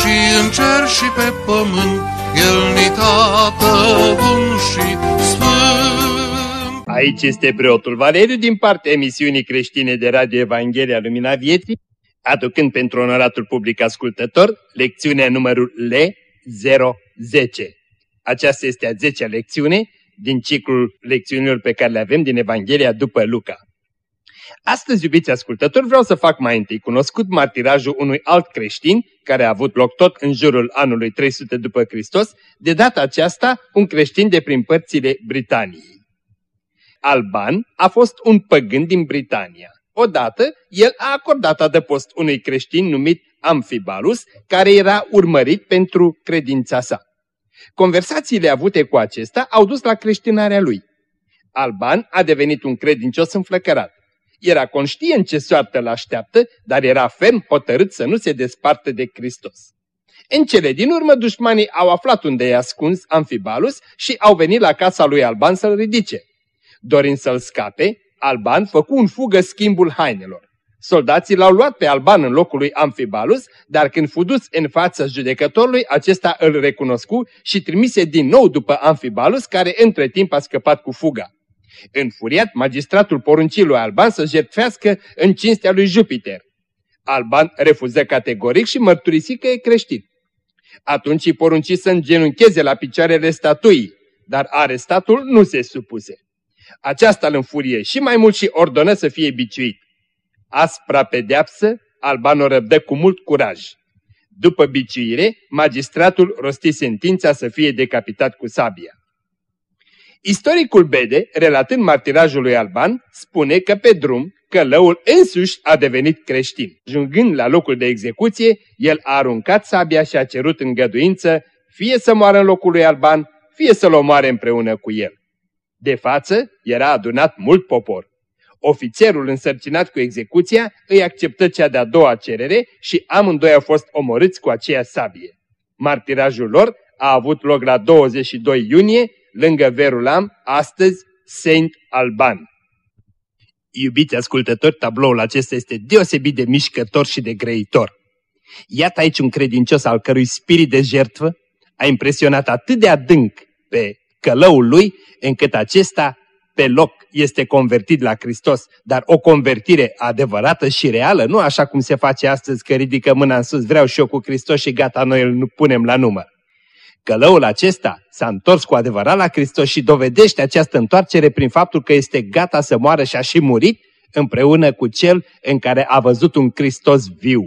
și în cer și pe pământ, El ni tată bun și sfânt. Aici este preotul Valeriu din partea emisiunii creștine de Radio Evanghelia Lumina Vieții, aducând pentru onoratul public ascultător lecțiunea numărul L010. Aceasta este a 10-a lecțiune din ciclul lecțiunilor pe care le avem din Evanghelia după Luca. Astăzi, iubiți ascultători, vreau să fac mai întâi cunoscut martirajul unui alt creștin care a avut loc tot în jurul anului 300 după Hristos, de data aceasta un creștin de prin părțile Britaniei. Alban a fost un păgân din Britania. Odată, el a acordat adăpost unui creștin numit Amphibalus, care era urmărit pentru credința sa. Conversațiile avute cu acesta au dus la creștinarea lui. Alban a devenit un credincios înflăcărat. Era conștient ce soartă îl așteaptă, dar era ferm hotărât să nu se despartă de Hristos. În cele din urmă, dușmanii au aflat unde e ascuns Amfibalus și au venit la casa lui Alban să-l ridice. Dorind să-l scape, Alban făcu un fugă schimbul hainelor. Soldații l-au luat pe Alban în locul lui Amfibalus, dar când fu dus în fața judecătorului, acesta îl recunoscu și trimise din nou după Amfibalus, care între timp a scăpat cu fuga. Înfuriat, magistratul porunci lui Alban să jertfească în cinstea lui Jupiter. Alban refuză categoric și mărturisi că e creștin. Atunci îi porunci să îngenuncheze la picioarele statuii, dar arestatul nu se supuse. Aceasta îl înfurie și mai mult și ordonă să fie biciuit. Aspra pedeapsă, Alban o răbdă cu mult curaj. După biciuire, magistratul rosti sentința să fie decapitat cu sabia. Istoricul Bede, relatând martirajul lui Alban, spune că pe drum, călăul însuși a devenit creștin. Jungând la locul de execuție, el a aruncat sabia și a cerut îngăduință fie să moară în locul lui Alban, fie să-l omoare împreună cu el. De față era adunat mult popor. Ofițerul însărcinat cu execuția îi acceptă cea de-a doua cerere și amândoi au fost omorâți cu aceea sabie. Martirajul lor a avut loc la 22 iunie lângă Verulam, astăzi Saint Alban. Iubiți ascultători, tabloul acesta este deosebit de mișcător și de greitor. Iată aici un credincios al cărui spirit de jertvă a impresionat atât de adânc pe călăul lui, încât acesta pe loc este convertit la Hristos, dar o convertire adevărată și reală, nu așa cum se face astăzi că ridică mâna în sus, vreau și eu cu Hristos și gata, noi îl nu punem la număr. Călăul acesta s-a întors cu adevărat la Hristos și dovedește această întoarcere prin faptul că este gata să moară și a și murit împreună cu cel în care a văzut un Hristos viu.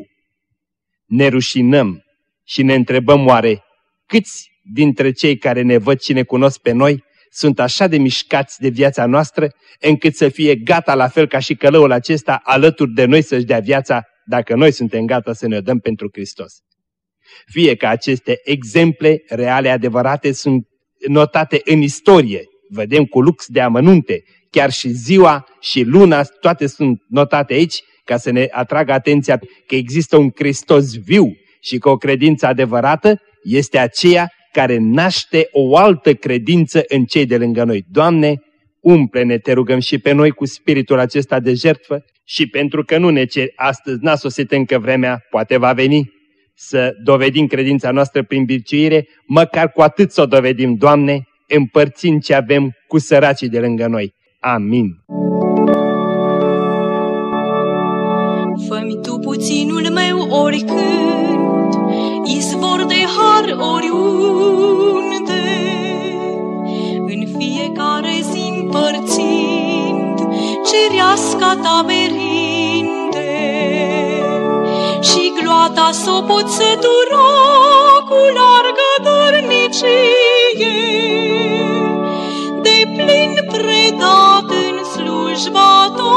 Ne rușinăm și ne întrebăm oare câți dintre cei care ne văd și ne cunosc pe noi sunt așa de mișcați de viața noastră încât să fie gata la fel ca și călăul acesta alături de noi să-și dea viața dacă noi suntem gata să ne dăm pentru Hristos. Fie că aceste exemple reale adevărate sunt notate în istorie, vedem cu lux de amănunte, chiar și ziua și luna, toate sunt notate aici, ca să ne atragă atenția că există un Hristos viu și că o credință adevărată este aceea care naște o altă credință în cei de lângă noi. Doamne, umple-ne, te rugăm și pe noi cu spiritul acesta de jertfă și pentru că nu ne cer astăzi, n-a sosit încă vremea, poate va veni, să dovedim credința noastră prin birciuire, măcar cu atât să o dovedim, Doamne, împărțind ce avem cu săracii de lângă noi. Amin. Fă-mi tu puținul meu oricând, izvor de har oriunde, în fiecare zi împărțind, cereasca ta merinde, și gloata s o pot sătura cu largă dărnicie, de plin predat în slujba ta,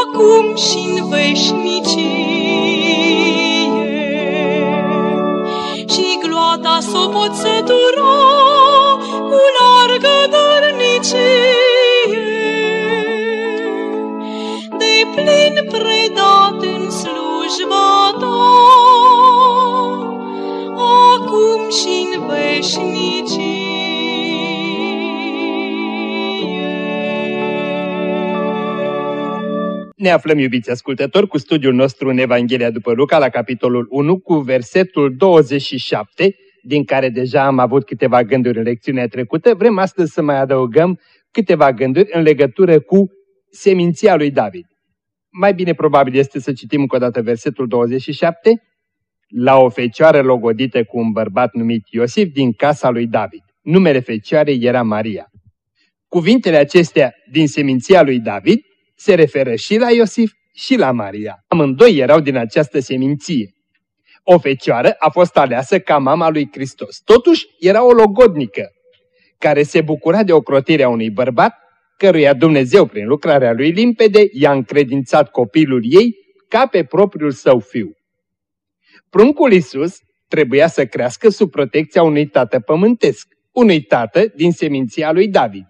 acum și în veșnicie. pot sătura cu largă dărnicie. De plin predat în slujba ta, acum și în veșnicie. Ne aflăm, iubiți ascultători, cu studiul nostru în Evanghelia după Luca, la capitolul 1, cu versetul 27, din care deja am avut câteva gânduri în lecțiunea trecută. Vrem astăzi să mai adăugăm câteva gânduri în legătură cu seminția lui David. Mai bine probabil este să citim încă o dată versetul 27, la o fecioară logodită cu un bărbat numit Iosif din casa lui David. Numele fecioarei era Maria. Cuvintele acestea din seminția lui David se referă și la Iosif și la Maria. Amândoi erau din această seminție. O fecioară a fost aleasă ca mama lui Hristos. Totuși era o logodnică, care se bucura de ocrotirea unui bărbat, căruia Dumnezeu, prin lucrarea lui limpede, i-a încredințat copilul ei ca pe propriul său fiu. Pruncul Iisus trebuia să crească sub protecția unui tată pământesc, unui tată din seminția lui David.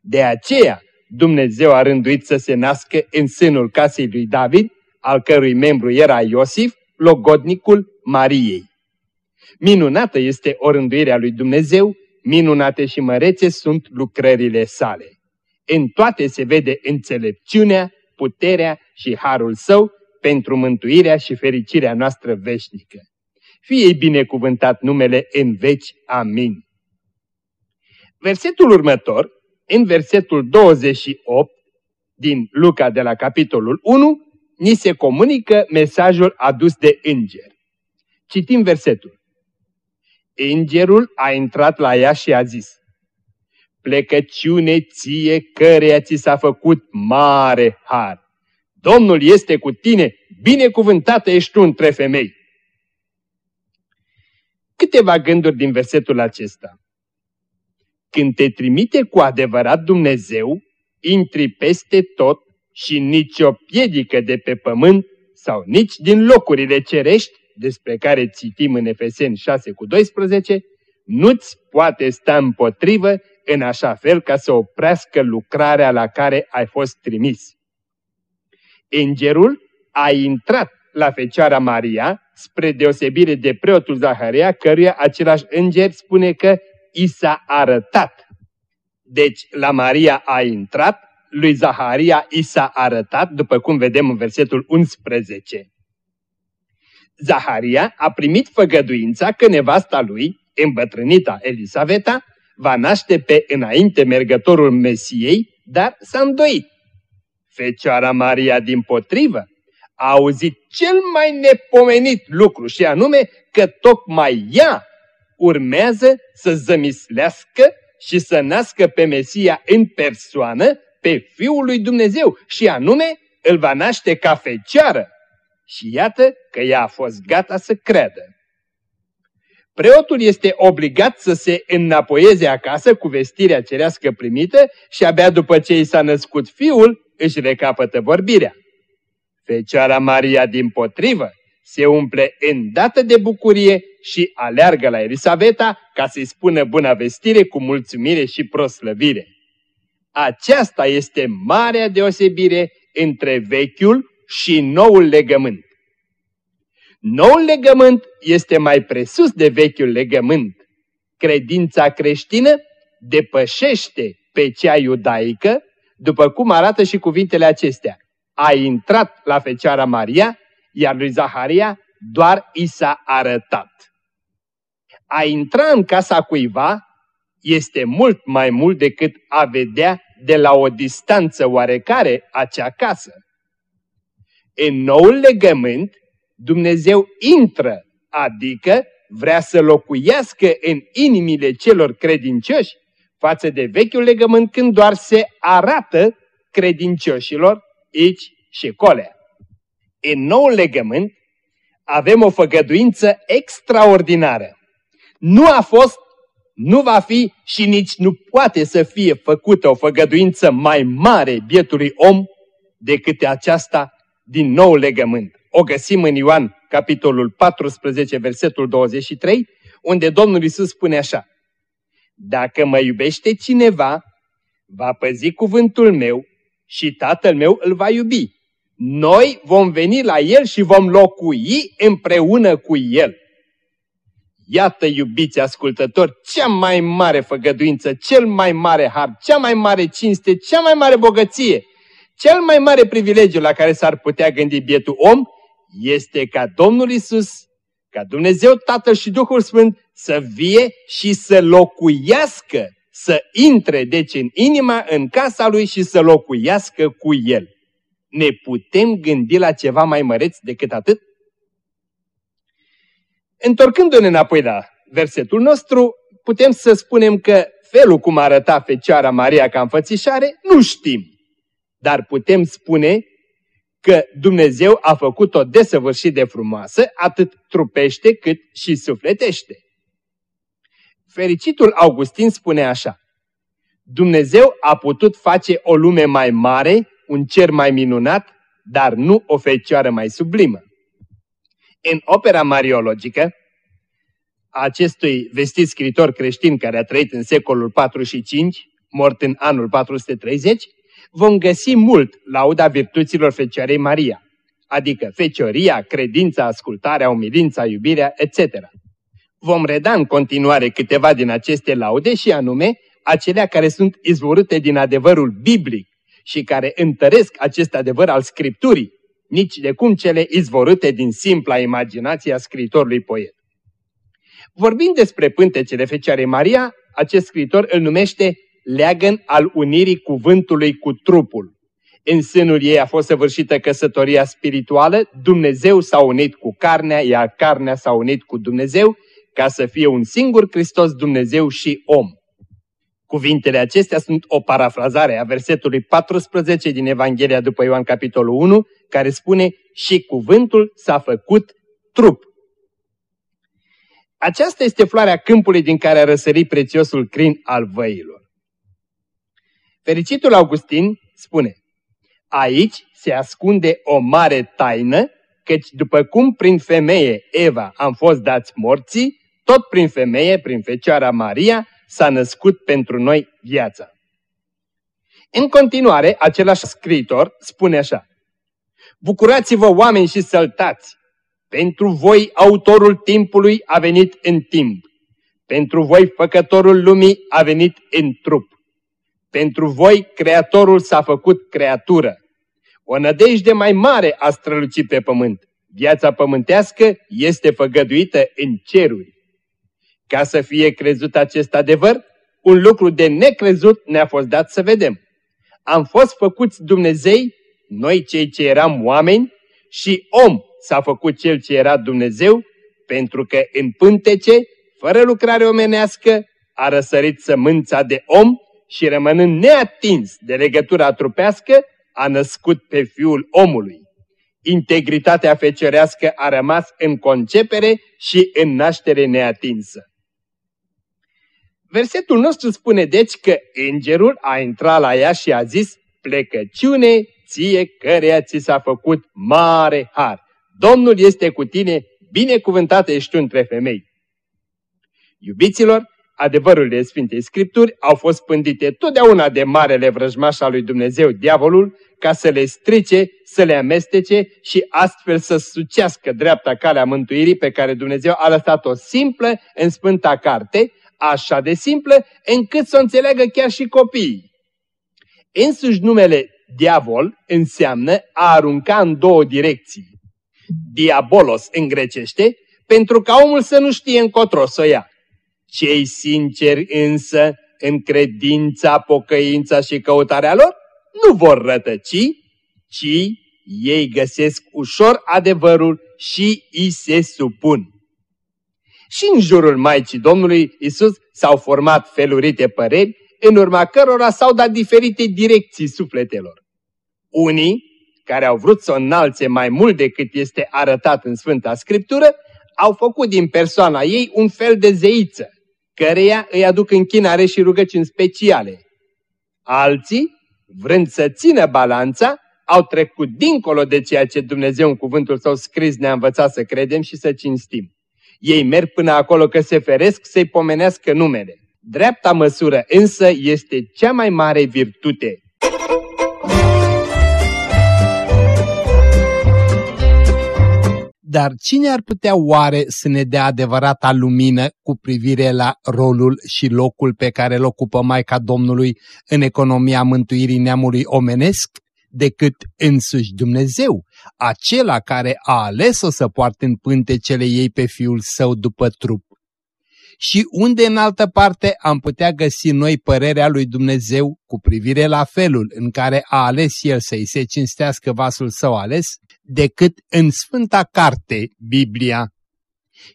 De aceea, Dumnezeu a rânduit să se nască în sânul casei lui David, al cărui membru era Iosif, logodnicul Mariei. Minunată este o rânduire a lui Dumnezeu, minunate și mărețe sunt lucrările sale. În toate se vede înțelepciunea, puterea și harul său pentru mântuirea și fericirea noastră veșnică. Fie binecuvântat numele în veci. Amin. Versetul următor în versetul 28 din Luca de la capitolul 1, ni se comunică mesajul adus de înger. Citim versetul. Îngerul a intrat la ea și a zis, Plecăciune ție căreia ți s-a făcut mare har. Domnul este cu tine, binecuvântată ești tu între femei. Câteva gânduri din versetul acesta. Când te trimite cu adevărat Dumnezeu, intri peste tot și nicio piedică de pe pământ sau nici din locurile cerești, despre care citim în Efeseni 6 cu 12, nu-ți poate sta împotrivă în așa fel ca să oprească lucrarea la care ai fost trimis. Îngerul a intrat la Fecioara Maria, spre deosebire de preotul Zaharia, căruia același înger spune că i s-a arătat. Deci la Maria a intrat, lui Zaharia i s-a arătat, după cum vedem în versetul 11. Zaharia a primit făgăduința că nevasta lui, îmbătrânita Elisaveta, va naște pe înainte mergătorul Mesiei, dar s-a îndoit. Fecioara Maria, din potrivă, a auzit cel mai nepomenit lucru și anume că tocmai ea urmează să zămislească și să nască pe Mesia în persoană, pe Fiul lui Dumnezeu și anume îl va naște ca fecioară. Și iată că ea a fost gata să creadă. Preotul este obligat să se înapoieze acasă cu vestirea cerească primită și abia după ce i s-a născut fiul, își recapătă vorbirea. Fecioara Maria din potrivă se umple îndată de bucurie și aleargă la Elisaveta ca să-i spună bună vestire cu mulțumire și proslăvire. Aceasta este marea deosebire între vechiul și noul legământ. Noul legământ este mai presus de vechiul legământ. Credința creștină depășește pe cea iudaică, după cum arată și cuvintele acestea. A intrat la Fecioara Maria iar lui Zaharia doar i s-a arătat. A intra în casa cuiva este mult mai mult decât a vedea de la o distanță oarecare acea casă. În noul legământ, Dumnezeu intră, adică vrea să locuiască în inimile celor credincioși, față de vechiul legământ când doar se arată credincioșilor aici și colea în nou legământ avem o făgăduință extraordinară. Nu a fost, nu va fi și nici nu poate să fie făcută o făgăduință mai mare bietului om decât aceasta din nou legământ. O găsim în Ioan, capitolul 14, versetul 23, unde Domnul Isus spune așa, Dacă mă iubește cineva, va păzi cuvântul meu și tatăl meu îl va iubi. Noi vom veni la el și vom locui împreună cu el. Iată, iubiți ascultători, cea mai mare făgăduință, cel mai mare har, cea mai mare cinste, cea mai mare bogăție, cel mai mare privilegiu la care s-ar putea gândi bietul om este ca Domnul Isus, ca Dumnezeu Tatăl și Duhul Sfânt să vie și să locuiască, să intre deci în inima, în casa Lui și să locuiască cu El. Ne putem gândi la ceva mai măreț decât atât? Întorcându-ne înapoi la versetul nostru, putem să spunem că felul cum arăta Fecioara Maria ca înfățișare, nu știm. Dar putem spune că Dumnezeu a făcut-o desăvârșit de frumoasă, atât trupește cât și sufletește. Fericitul Augustin spune așa, Dumnezeu a putut face o lume mai mare, un cer mai minunat, dar nu o fecioară mai sublimă. În opera mariologică, a acestui vestit scritor creștin care a trăit în secolul 4 și 5, mort în anul 430, vom găsi mult lauda virtuților Fecioarei Maria, adică fecioria, credința, ascultarea, umilința, iubirea, etc. Vom reda în continuare câteva din aceste laude și anume acelea care sunt izvorâte din adevărul biblic și care întăresc acest adevăr al Scripturii, nici de cum cele izvorâte din simpla imaginație a scritorului poet. Vorbind despre pântecele Fecioarei Maria, acest scritor îl numește leagăn al unirii cuvântului cu trupul. În sânul ei a fost săvârșită căsătoria spirituală, Dumnezeu s-a unit cu carnea, iar carnea s-a unit cu Dumnezeu, ca să fie un singur Hristos Dumnezeu și om. Cuvintele acestea sunt o parafrazare a versetului 14 din Evanghelia după Ioan capitolul 1, care spune și cuvântul s-a făcut trup. Aceasta este floarea câmpului din care a răsărit prețiosul crin al văilor. Fericitul Augustin spune, aici se ascunde o mare taină, căci după cum prin femeie Eva am fost dați morții, tot prin femeie, prin Fecioara Maria, s-a născut pentru noi viața. În continuare, același scriitor spune așa, Bucurați-vă oameni și săltați, pentru voi autorul timpului a venit în timp, pentru voi făcătorul lumii a venit în trup. Pentru voi Creatorul s-a făcut creatură. O nădejde mai mare a strălucit pe pământ. Viața pământească este făgăduită în ceruri. Ca să fie crezut acest adevăr, un lucru de necrezut ne-a fost dat să vedem. Am fost făcuți Dumnezei, noi cei ce eram oameni, și om s-a făcut cel ce era Dumnezeu, pentru că în pântece, fără lucrare omenească, a răsărit sămânța de om și rămânând neatins de legătura trupească, a născut pe fiul omului. Integritatea fecerească a rămas în concepere și în naștere neatinsă. Versetul nostru spune deci că îngerul a intrat la ea și a zis, plecăciune ție căreia ți s-a făcut mare har. Domnul este cu tine, binecuvântată ești tu între femei. Iubiților, adevărurile Sfintei Scripturi au fost pândite totdeauna de marele vrăjmaș al lui Dumnezeu, diavolul, ca să le strice, să le amestece și astfel să sucească dreapta calea mântuirii pe care Dumnezeu a lăsat-o simplă în Sfânta Carte, așa de simplă încât să o înțeleagă chiar și copiii. Însuși numele diavol înseamnă a arunca în două direcții. Diabolos în grecește, pentru ca omul să nu știe încotro să o ia. Cei sinceri însă, în credința, pocăința și căutarea lor, nu vor rătăci, ci ei găsesc ușor adevărul și îi se supun. Și în jurul Maicii Domnului Isus s-au format felurite păreri, în urma cărora s-au dat diferite direcții sufletelor. Unii, care au vrut să o înalțe mai mult decât este arătat în Sfânta Scriptură, au făcut din persoana ei un fel de zeiță, căreia îi aduc închinare și rugăciuni speciale. Alții, vrând să țină balanța, au trecut dincolo de ceea ce Dumnezeu în cuvântul său scris ne-a învățat să credem și să cinstim. Ei merg până acolo că se feresc să-i pomenească numele. Dreapta măsură însă este cea mai mare virtute. Dar cine ar putea oare să ne dea adevărata lumină cu privire la rolul și locul pe care îl ocupă Maica Domnului în economia mântuirii neamului omenesc? decât însuși Dumnezeu, acela care a ales-o să poarte în pântecele ei pe Fiul Său după trup. Și unde în altă parte am putea găsi noi părerea lui Dumnezeu cu privire la felul în care a ales El să-i se cinstească vasul său ales, decât în Sfânta Carte, Biblia.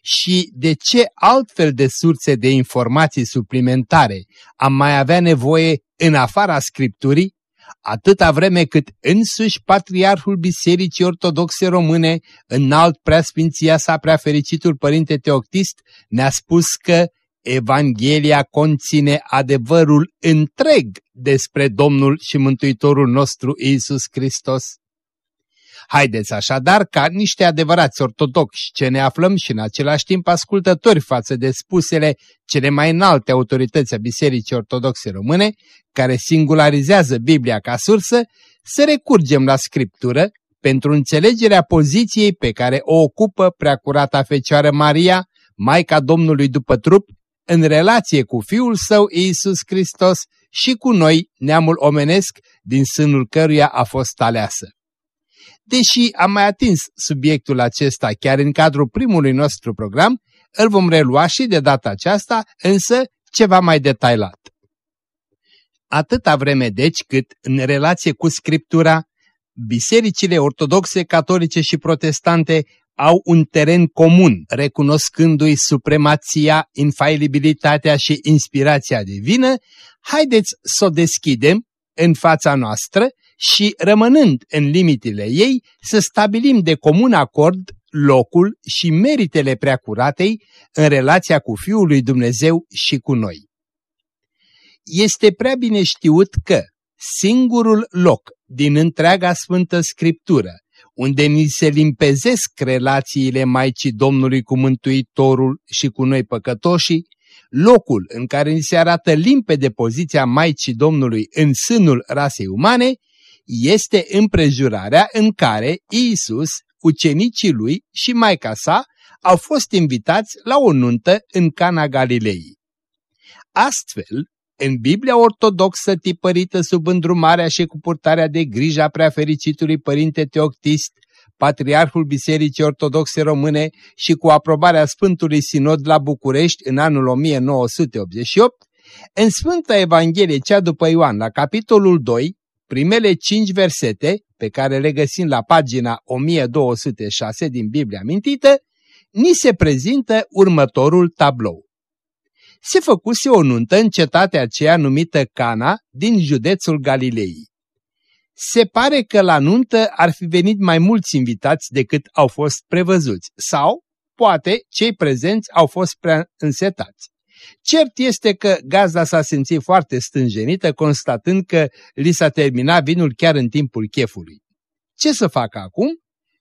Și de ce altfel de surse de informații suplimentare am mai avea nevoie în afara Scripturii atâta vreme cât însuși Patriarhul Bisericii Ortodoxe Române, înalt preasfinția sa preafericitul Părinte Teoctist, ne-a spus că Evanghelia conține adevărul întreg despre Domnul și Mântuitorul nostru Isus Hristos. Haideți așadar ca niște adevărați ortodoxi ce ne aflăm și în același timp ascultători față de spusele cele mai înalte autorități a Bisericii Ortodoxe Române, care singularizează Biblia ca sursă, să recurgem la Scriptură pentru înțelegerea poziției pe care o ocupă preacurata Fecioară Maria, Maica Domnului după trup, în relație cu Fiul Său Iisus Hristos și cu noi, neamul omenesc, din sânul căruia a fost aleasă. Deși am mai atins subiectul acesta chiar în cadrul primului nostru program, îl vom relua și de data aceasta, însă ceva mai detailat. Atâta vreme deci cât, în relație cu Scriptura, bisericile ortodoxe, catolice și protestante au un teren comun, recunoscându-i supremația, infailibilitatea și inspirația divină, haideți să o deschidem în fața noastră și, rămânând în limitele ei, să stabilim de comun acord locul și meritele preacuratei în relația cu Fiul lui Dumnezeu și cu noi. Este prea bine știut că singurul loc din întreaga Sfântă Scriptură unde ni se limpezesc relațiile Maicii Domnului cu Mântuitorul și cu noi păcătoșii, locul în care ni se arată limpede poziția Maicii Domnului în sânul rasei umane, este împrejurarea în care Iisus, ucenicii lui și Maica sa au fost invitați la o nuntă în Cana Galilei. Astfel, în Biblia ortodoxă tipărită sub îndrumarea și cu purtarea de grija preafericitului Părinte Teoctist, Patriarhul Bisericii Ortodoxe Române și cu aprobarea Sfântului Sinod la București în anul 1988, în Sfânta Evanghelie cea după Ioan, la capitolul 2, primele cinci versete, pe care le găsim la pagina 1206 din Biblia amintită, ni se prezintă următorul tablou. Se făcuse o nuntă în cetatea aceea numită Cana din județul Galilei. Se pare că la nuntă ar fi venit mai mulți invitați decât au fost prevăzuți sau, poate, cei prezenți au fost prea însetați. Cert este că gazda s-a simțit foarte stânjenită, constatând că li s-a terminat vinul chiar în timpul chefului. Ce să facă acum?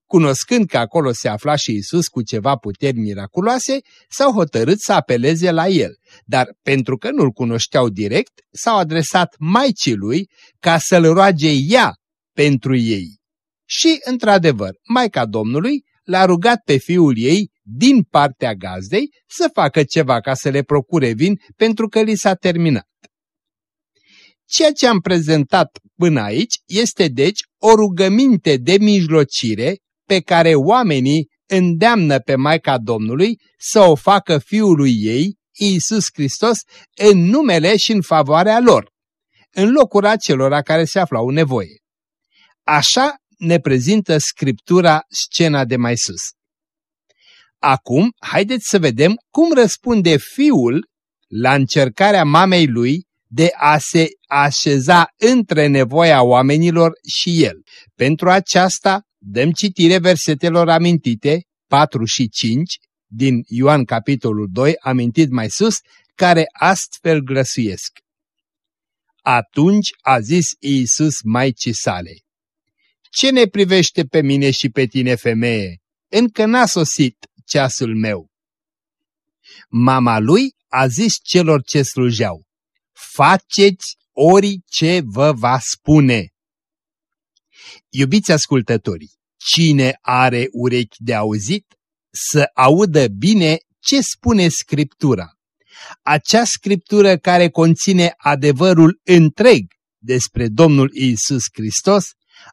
Cunoscând că acolo se afla și Isus cu ceva puteri miraculoase, s-au hotărât să apeleze la el, dar pentru că nu-l cunoșteau direct, s-au adresat Maicii lui ca să-l roage ea pentru ei. Și, într-adevăr, Maica Domnului l-a rugat pe fiul ei din partea gazdei să facă ceva ca să le procure vin pentru că li s-a terminat. Ceea ce am prezentat până aici este deci o rugăminte de mijlocire pe care oamenii îndeamnă pe Maica Domnului să o facă fiului ei, Iisus Hristos, în numele și în favoarea lor, în locul acelora care se aflau în nevoie. Așa ne prezintă Scriptura scena de mai sus. Acum, haideți să vedem cum răspunde fiul la încercarea mamei lui de a se așeza între nevoia oamenilor și el. Pentru aceasta, dăm citire versetelor amintite, 4 și 5, din Ioan capitolul 2, amintit mai sus, care astfel grăsuiesc. Atunci a zis Iisus Maicii sale, Ce ne privește pe mine și pe tine, femeie? Încă n-a sosit ceasul meu. Mama lui a zis celor ce slujeau, faceți orice vă va spune. Iubiți ascultătorii, cine are urechi de auzit, să audă bine ce spune Scriptura. Acea Scriptură care conține adevărul întreg despre Domnul Isus Hristos,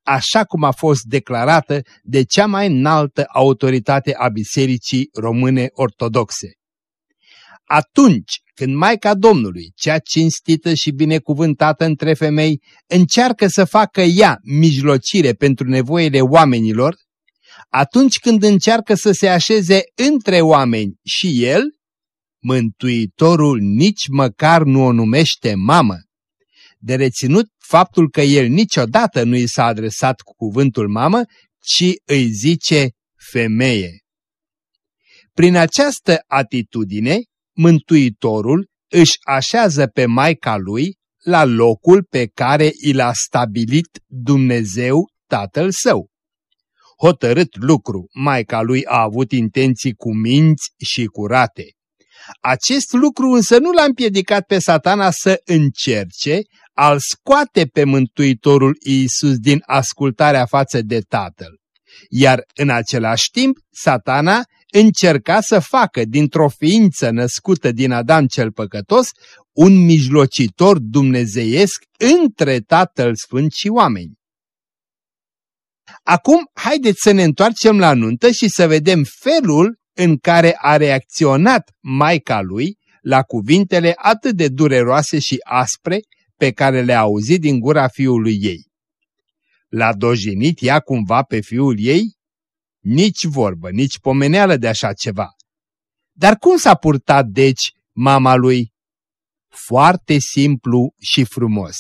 așa cum a fost declarată de cea mai înaltă autoritate a Bisericii Române Ortodoxe. Atunci când Maica Domnului, cea cinstită și binecuvântată între femei, încearcă să facă ea mijlocire pentru nevoile oamenilor, atunci când încearcă să se așeze între oameni și el, Mântuitorul nici măcar nu o numește mamă. De reținut faptul că el niciodată nu i s-a adresat cu cuvântul mamă, ci îi zice femeie. Prin această atitudine, Mântuitorul își așează pe Maica lui la locul pe care i l-a stabilit Dumnezeu Tatăl Său. Hotărât lucru, Maica lui a avut intenții cu minți și curate. Acest lucru însă nu l-a împiedicat pe satana să încerce al scoate pe Mântuitorul Iisus din ascultarea față de Tatăl. Iar în același timp, satana încerca să facă dintr-o ființă născută din Adam cel păcătos un mijlocitor dumnezeiesc între Tatăl Sfânt și oameni. Acum, haideți să ne întoarcem la nuntă și să vedem felul în care a reacționat Maica lui la cuvintele atât de dureroase și aspre pe care le-a auzit din gura fiului ei. L-a dojinit ea cumva pe fiul ei? Nici vorbă, nici pomeneală de așa ceva. Dar cum s-a purtat, deci, mama lui? Foarte simplu și frumos.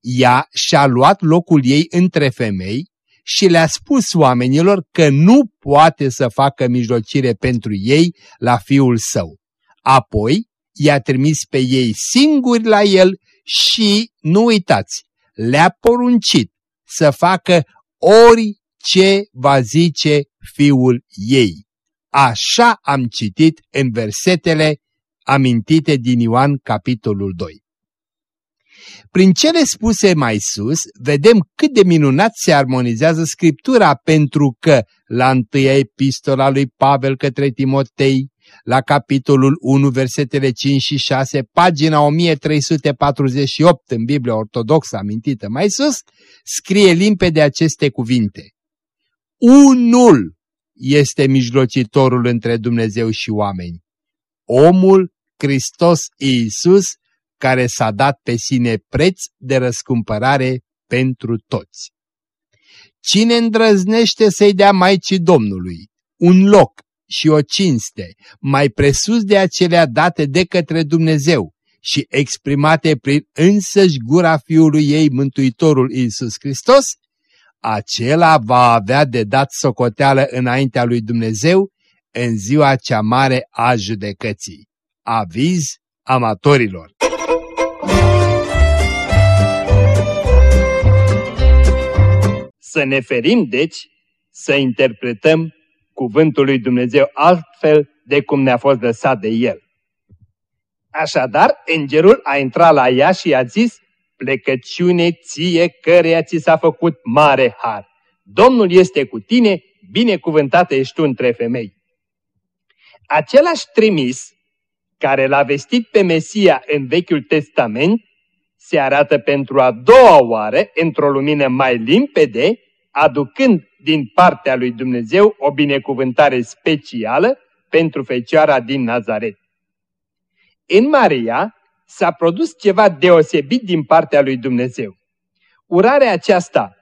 Ea și-a luat locul ei între femei și le-a spus oamenilor că nu poate să facă mijlocire pentru ei la fiul său. Apoi i-a trimis pe ei singuri la el și, nu uitați, le-a poruncit să facă orice va zice fiul ei. Așa am citit în versetele amintite din Ioan capitolul 2. Prin cele spuse mai sus, vedem cât de minunat se armonizează Scriptura pentru că la întâia epistola lui Pavel către Timotei, la capitolul 1, versetele 5 și 6, pagina 1348 în Biblia Ortodoxă amintită mai sus, scrie limpede aceste cuvinte. Unul este mijlocitorul între Dumnezeu și oameni. Omul Hristos Iisus, care s-a dat pe sine preț de răscumpărare pentru toți. Cine îndrăznește să-i dea Maicii Domnului un loc și o cinste mai presus de acelea date de către Dumnezeu și exprimate prin însăși gura Fiului ei, Mântuitorul Iisus Hristos, acela va avea de dat socoteală înaintea lui Dumnezeu în ziua cea mare a judecății. Aviz amatorilor! Să ne ferim, deci, să interpretăm cuvântul lui Dumnezeu altfel de cum ne-a fost lăsat de el. Așadar, îngerul a intrat la ea și a zis, plecăciune ție căreia ți s-a făcut mare har. Domnul este cu tine, binecuvântată ești tu între femei. Același trimis care l-a vestit pe Mesia în Vechiul Testament se arată pentru a doua oară într-o lumină mai limpede, aducând din partea lui Dumnezeu o binecuvântare specială pentru Fecioara din Nazaret. În Maria s-a produs ceva deosebit din partea lui Dumnezeu. Urarea aceasta,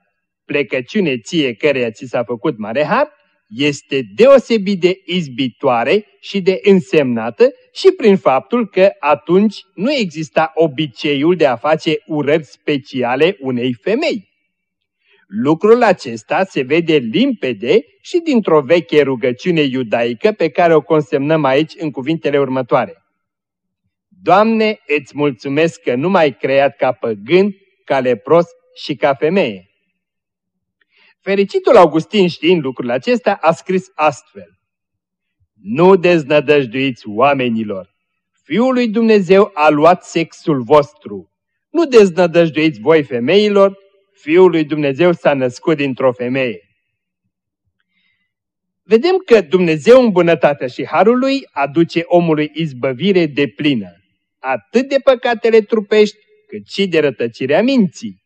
plecăciune ție căreia ți s-a făcut mare har, este deosebit de izbitoare și de însemnată și prin faptul că atunci nu exista obiceiul de a face urări speciale unei femei. Lucrul acesta se vede limpede și dintr-o veche rugăciune iudaică pe care o consemnăm aici în cuvintele următoare. Doamne, îți mulțumesc că nu m-ai creat ca păgân, ca lepros și ca femeie. Fericitul Augustin știind lucrul acesta a scris astfel. Nu deznădăjduiți oamenilor! Fiul lui Dumnezeu a luat sexul vostru. Nu deznădăjduiți voi femeilor, Fiul lui Dumnezeu s-a născut dintr-o femeie. Vedem că Dumnezeu în bunătatea și harul lui aduce omului izbăvire de plină, atât de păcatele trupești, cât și de rătăcirea minții.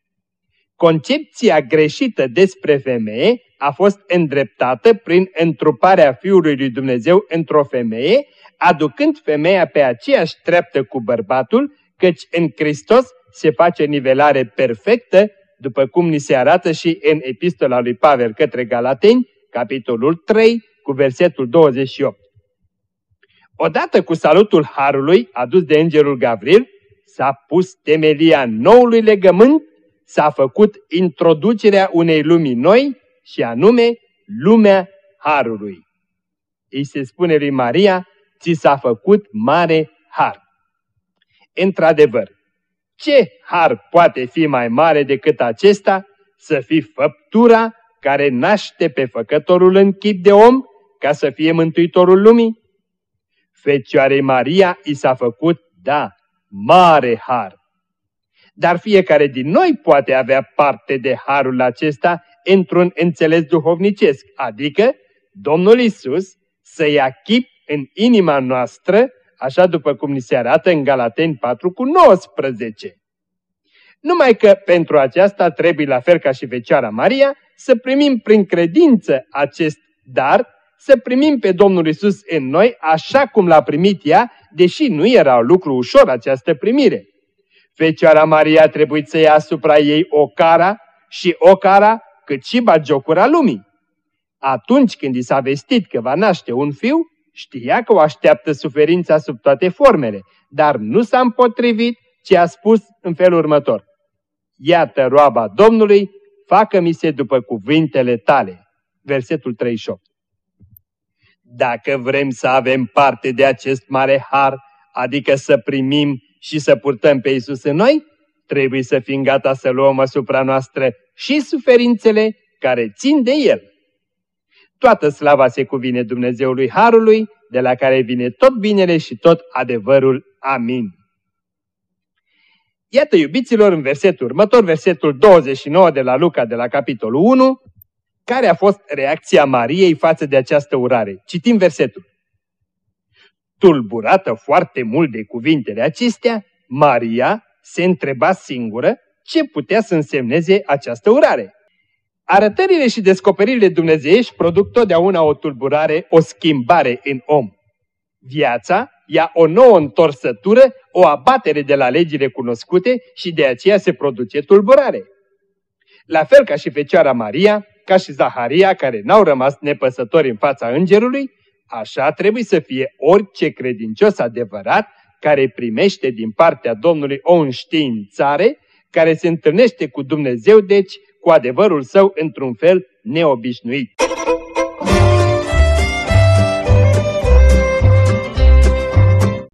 Concepția greșită despre femeie a fost îndreptată prin întruparea Fiului lui Dumnezeu într-o femeie, aducând femeia pe aceeași treaptă cu bărbatul, căci în Hristos se face nivelare perfectă, după cum ni se arată și în epistola lui Pavel către Galateni, capitolul 3, cu versetul 28. Odată cu salutul Harului adus de îngerul Gavril, s-a pus temelia noului legământ, s-a făcut introducerea unei lumii noi, și anume lumea Harului. Îi se spune lui Maria, ți s-a făcut mare har. Într-adevăr, ce har poate fi mai mare decât acesta să fi făptura care naște pe făcătorul în chip de om ca să fie mântuitorul lumii? Fecioarei Maria i s-a făcut, da, mare har. Dar fiecare din noi poate avea parte de harul acesta într-un înțeles duhovnicesc, adică Domnul Isus să ia chip în inima noastră, așa după cum ni se arată în Galateni 4 cu 19. Numai că pentru aceasta trebuie, la fel ca și Fecioara Maria, să primim prin credință acest dar, să primim pe Domnul Isus în noi așa cum l-a primit ea, deși nu era un lucru ușor această primire. Fecioara Maria trebuie să ia asupra ei o cara și o cara cât și bagiocura lumii. Atunci când i s-a vestit că va naște un fiu, știa că o așteaptă suferința sub toate formele, dar nu s-a împotrivit, ci a spus în felul următor. Iată roaba Domnului, facă-mi se după cuvintele tale. Versetul 38. Dacă vrem să avem parte de acest mare har, adică să primim și să purtăm pe Isus în noi, trebuie să fim gata să luăm asupra noastră și suferințele care țin de El. Toată slava se cuvine Dumnezeului Harului, de la care vine tot binele și tot adevărul. Amin. Iată, iubiților, în versetul următor, versetul 29 de la Luca, de la capitolul 1, care a fost reacția Mariei față de această urare. Citim versetul. Tulburată foarte mult de cuvintele acestea, Maria se întreba singură ce putea să însemneze această urare. Arătările și descoperirile dumnezeiești produc totdeauna o tulburare, o schimbare în om. Viața ia o nouă întorsătură, o abatere de la legile cunoscute și de aceea se produce tulburare. La fel ca și Fecioara Maria, ca și Zaharia, care n-au rămas nepăsători în fața îngerului, așa trebuie să fie orice credincios adevărat care primește din partea Domnului o înștiințare, care se întâlnește cu Dumnezeu, deci cu adevărul său într-un fel neobișnuit.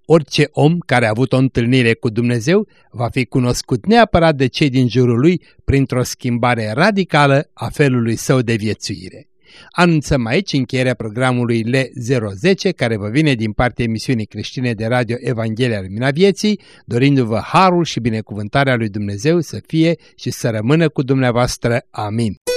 Orice om care a avut o întâlnire cu Dumnezeu va fi cunoscut neapărat de cei din jurul lui printr-o schimbare radicală a felului său de viețuire. Anunțăm aici încheierea programului L010 care vă vine din partea emisiunii creștine de radio Evanghelia Lumina Vieții, dorindu-vă harul și binecuvântarea lui Dumnezeu să fie și să rămână cu dumneavoastră. Amin.